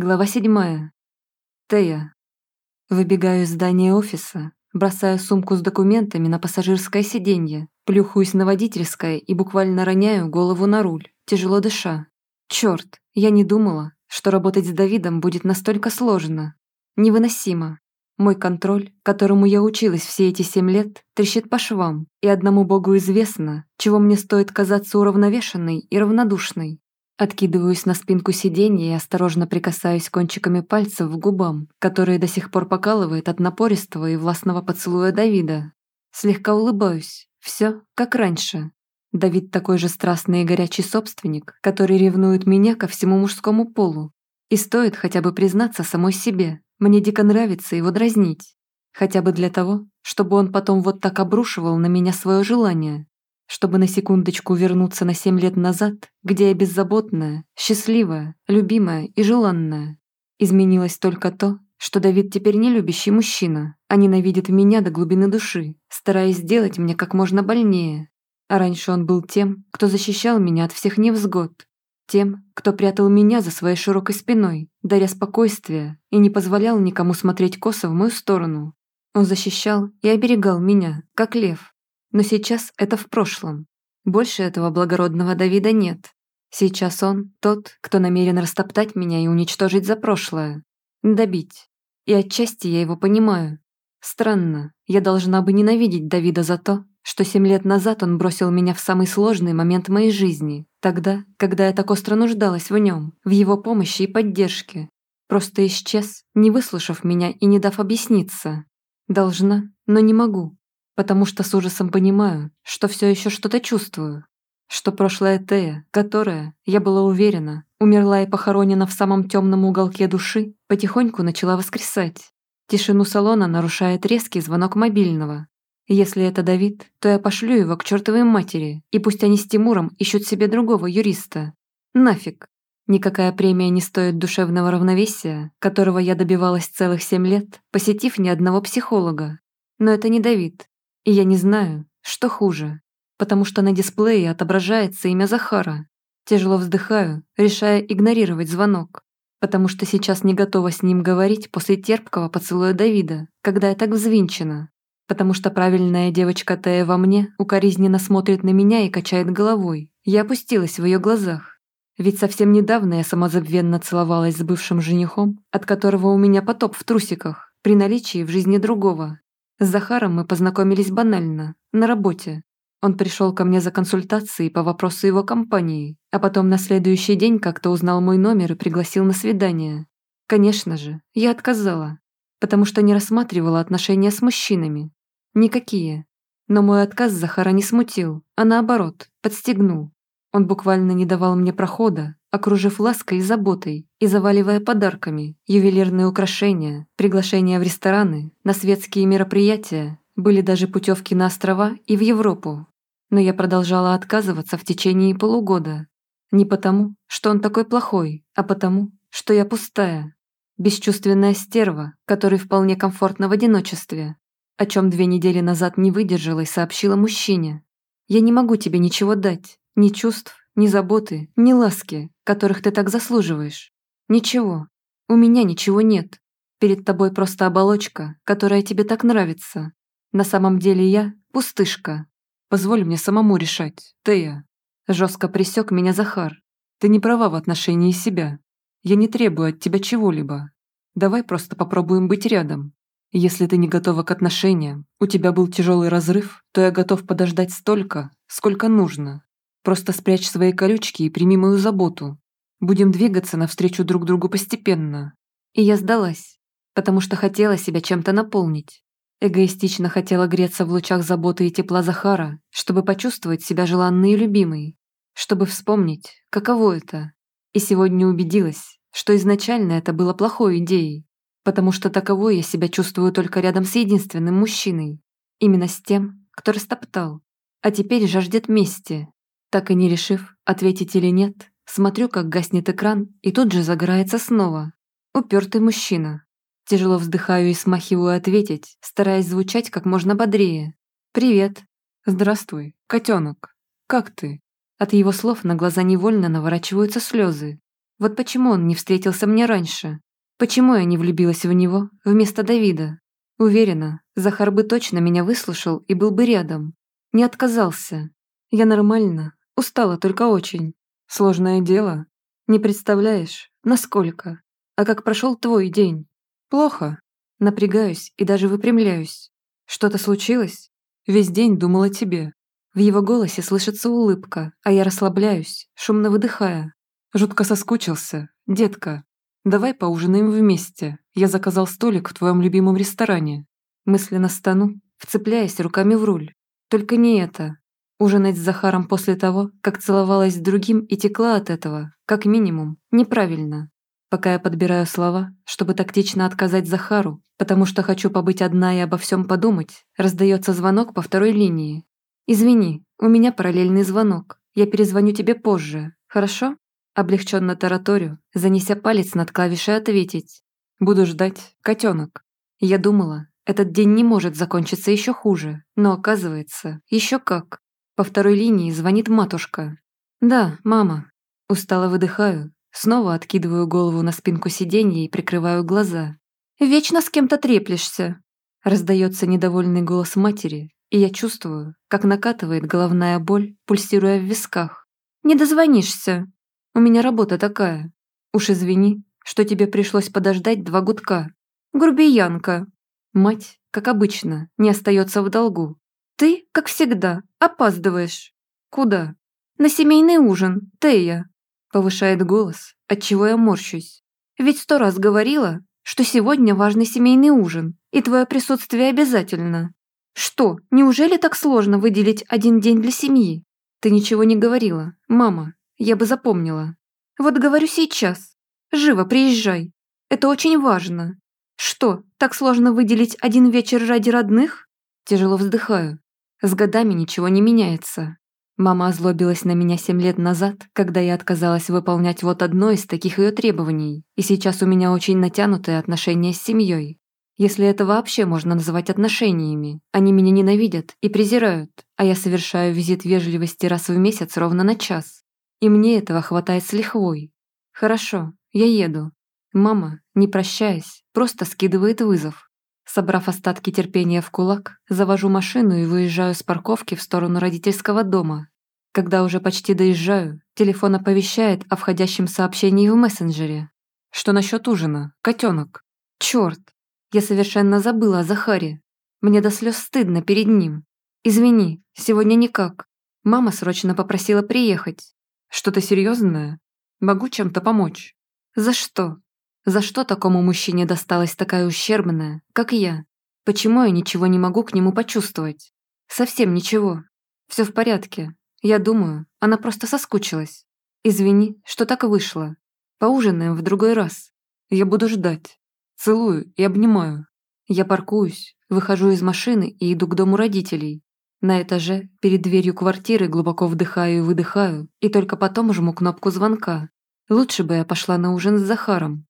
Глава седьмая. Тея. Выбегаю из здания офиса, бросаю сумку с документами на пассажирское сиденье, плюхаюсь на водительское и буквально роняю голову на руль, тяжело дыша. Черт, я не думала, что работать с Давидом будет настолько сложно. Невыносимо. Мой контроль, которому я училась все эти семь лет, трещит по швам, и одному богу известно, чего мне стоит казаться уравновешенной и равнодушной. Откидываюсь на спинку сиденья и осторожно прикасаюсь кончиками пальцев к губам, которые до сих пор покалывает от напористого и властного поцелуя Давида. Слегка улыбаюсь. Все как раньше. Давид такой же страстный и горячий собственник, который ревнует меня ко всему мужскому полу. И стоит хотя бы признаться самой себе. Мне дико нравится его дразнить. Хотя бы для того, чтобы он потом вот так обрушивал на меня свое желание, чтобы на секундочку вернуться на семь лет назад, где я беззаботная, счастливая, любимая и желанная. Изменилось только то, что Давид теперь не любящий мужчина, а ненавидит меня до глубины души, стараясь сделать мне как можно больнее. А раньше он был тем, кто защищал меня от всех невзгод, тем, кто прятал меня за своей широкой спиной, даря спокойствие и не позволял никому смотреть косо в мою сторону. Он защищал и оберегал меня, как лев, но сейчас это в прошлом. Больше этого благородного Давида нет. Сейчас он тот, кто намерен растоптать меня и уничтожить за прошлое. Добить. И отчасти я его понимаю. Странно, я должна бы ненавидеть Давида за то, что семь лет назад он бросил меня в самый сложный момент моей жизни, тогда, когда я так остро нуждалась в нем, в его помощи и поддержке. Просто исчез, не выслушав меня и не дав объясниться. Должна, но не могу потому что с ужасом понимаю, что все еще что-то чувствую, что прошлая Тея, которая, я была уверена, умерла и похоронена в самом темном уголке души, потихоньку начала воскресать. Тишину салона нарушает резкий звонок мобильного. Если это Давид, то я пошлю его к чертовой матери, и пусть они с Тимуром ищут себе другого юриста. Нафиг. Никакая премия не стоит душевного равновесия, которого я добивалась целых семь лет, посетив ни одного психолога. Но это не Давид, и я не знаю, что хуже, потому что на дисплее отображается имя Захара. Тяжело вздыхаю, решая игнорировать звонок, потому что сейчас не готова с ним говорить после терпкого поцелуя Давида, когда я так взвинчена, потому что правильная девочка Тея во мне укоризненно смотрит на меня и качает головой. Я опустилась в ее глазах. Ведь совсем недавно я самозабвенно целовалась с бывшим женихом, от которого у меня потоп в трусиках, при наличии в жизни другого. С Захаром мы познакомились банально, на работе. Он пришел ко мне за консультацией по вопросу его компании, а потом на следующий день как-то узнал мой номер и пригласил на свидание. Конечно же, я отказала, потому что не рассматривала отношения с мужчинами. Никакие. Но мой отказ Захара не смутил, а наоборот, подстегнул. Он буквально не давал мне прохода, окружив лаской и заботой и заваливая подарками, ювелирные украшения, приглашения в рестораны, на светские мероприятия, были даже путевки на острова и в Европу. Но я продолжала отказываться в течение полугода. Не потому, что он такой плохой, а потому, что я пустая. Бесчувственная стерва, которой вполне комфортно в одиночестве, о чем две недели назад не выдержала и сообщила мужчине. «Я не могу тебе ничего дать, ни чувств, ни заботы, ни ласки, которых ты так заслуживаешь. Ничего. У меня ничего нет. Перед тобой просто оболочка, которая тебе так нравится. На самом деле я пустышка. Позволь мне самому решать, Тея. Жестко присек меня Захар. Ты не права в отношении себя. Я не требую от тебя чего-либо. Давай просто попробуем быть рядом. Если ты не готова к отношениям, у тебя был тяжелый разрыв, то я готов подождать столько, сколько нужно. Просто спрячь свои колючки и прими мою заботу. Будем двигаться навстречу друг другу постепенно. И я сдалась, потому что хотела себя чем-то наполнить. Эгоистично хотела греться в лучах заботы и тепла Захара, чтобы почувствовать себя желанной и любимой, чтобы вспомнить, каково это. И сегодня убедилась, что изначально это было плохой идеей, потому что таковой я себя чувствую только рядом с единственным мужчиной, именно с тем, кто растоптал, а теперь жаждет мести, так и не решив, ответить или нет, смотрю, как гаснет экран и тут же загорается снова. Упертый мужчина. Тяжело вздыхаю и смахиваю ответить, стараясь звучать как можно бодрее. «Привет». «Здравствуй, котенок. Как ты?» От его слов на глаза невольно наворачиваются слезы. Вот почему он не встретился мне раньше? Почему я не влюбилась в него вместо Давида? Уверена, Захар бы точно меня выслушал и был бы рядом. Не отказался. Я нормально, устала только очень. Сложное дело. Не представляешь, насколько. А как прошел твой день? Плохо. Напрягаюсь и даже выпрямляюсь. Что-то случилось? Весь день думала о тебе. В его голосе слышится улыбка, а я расслабляюсь, шумно выдыхая. Жутко соскучился. Детка, давай поужинаем вместе. Я заказал столик в твоем любимом ресторане. Мысленно стану, вцепляясь руками в руль. Только не это. Ужинать с Захаром после того, как целовалась с другим и текла от этого, как минимум, неправильно. Пока я подбираю слова, чтобы тактично отказать Захару, потому что хочу побыть одна и обо всем подумать, раздается звонок по второй линии. «Извини, у меня параллельный звонок. Я перезвоню тебе позже, хорошо?» Облегченно тараторю, занеся палец над клавишей «Ответить». «Буду ждать, котенок». Я думала, этот день не может закончиться еще хуже, но оказывается, еще как. По второй линии звонит матушка. «Да, мама». Устало выдыхаю, снова откидываю голову на спинку сиденья и прикрываю глаза. «Вечно с кем-то треплешься!» Раздается недовольный голос матери, и я чувствую, как накатывает головная боль, пульсируя в висках. «Не дозвонишься. У меня работа такая. Уж извини, что тебе пришлось подождать два гудка. Грубиянка!» Мать, как обычно, не остается в долгу. Ты, как всегда, опаздываешь. Куда? На семейный ужин, Тея. Повышает голос, отчего я морщусь. Ведь сто раз говорила, что сегодня важный семейный ужин, и твое присутствие обязательно. Что, неужели так сложно выделить один день для семьи? Ты ничего не говорила, мама, я бы запомнила. Вот говорю сейчас. Живо приезжай. Это очень важно. Что, так сложно выделить один вечер ради родных? Тяжело вздыхаю. С годами ничего не меняется. Мама озлобилась на меня семь лет назад, когда я отказалась выполнять вот одно из таких ее требований, и сейчас у меня очень натянутые отношения с семьей. Если это вообще можно называть отношениями. Они меня ненавидят и презирают, а я совершаю визит вежливости раз в месяц ровно на час. И мне этого хватает с лихвой. Хорошо, я еду. Мама, не прощаясь, просто скидывает вызов. Собрав остатки терпения в кулак, завожу машину и выезжаю с парковки в сторону родительского дома. Когда уже почти доезжаю, телефон оповещает о входящем сообщении в мессенджере. Что насчет ужина, котенок? Черт, я совершенно забыла о Захаре. Мне до слез стыдно перед ним. Извини, сегодня никак. Мама срочно попросила приехать. Что-то серьезное? Могу чем-то помочь? За что? За что такому мужчине досталась такая ущербная, как я? Почему я ничего не могу к нему почувствовать? Совсем ничего. Все в порядке. Я думаю, она просто соскучилась. Извини, что так вышло. Поужинаем в другой раз. Я буду ждать. Целую и обнимаю. Я паркуюсь, выхожу из машины и иду к дому родителей. На этаже, перед дверью квартиры глубоко вдыхаю и выдыхаю, и только потом жму кнопку звонка. Лучше бы я пошла на ужин с Захаром,